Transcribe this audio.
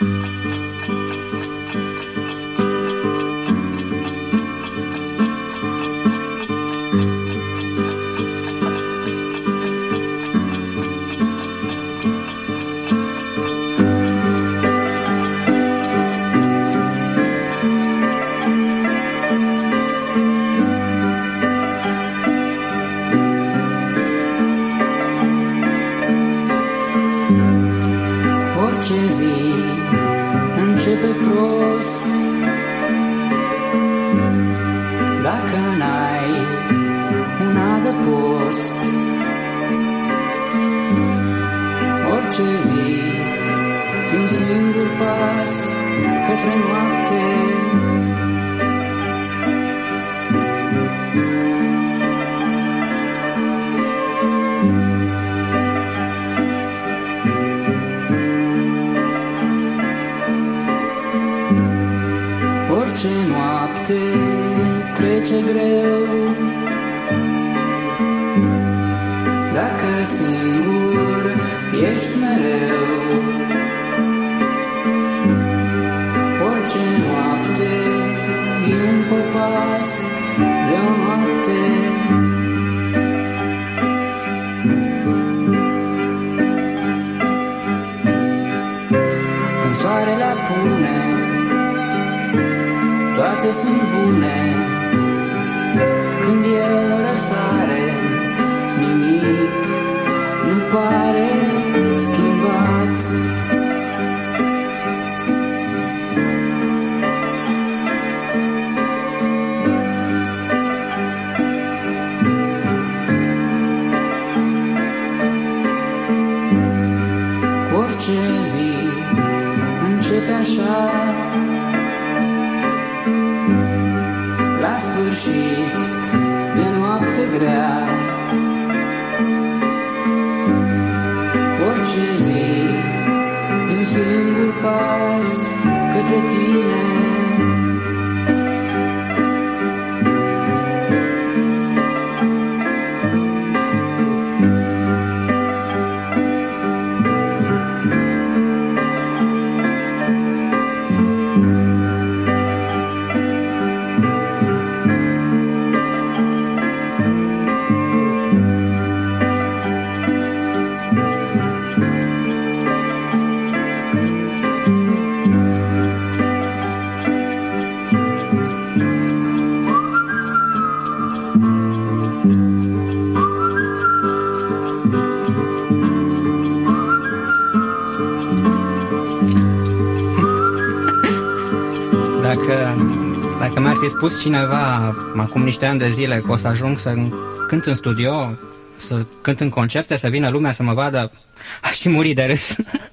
Mm-hmm. Orice zi e un singur pas către noapte. Orice noapte trece greu. Dacă singur ești mereu. Orice noapte e un popas de o noapte. Când soarele apune toate sunt bune. Când el răsare Orice zi începe așa la sfârșit de noapte grea. Orice zi e un singur pas către tine. Dacă, dacă mi-ar fi spus cineva acum niște ani de zile că o să ajung să cânt în studio, să cânt în concerte, să vină lumea să mă vadă, aș fi murit de râs.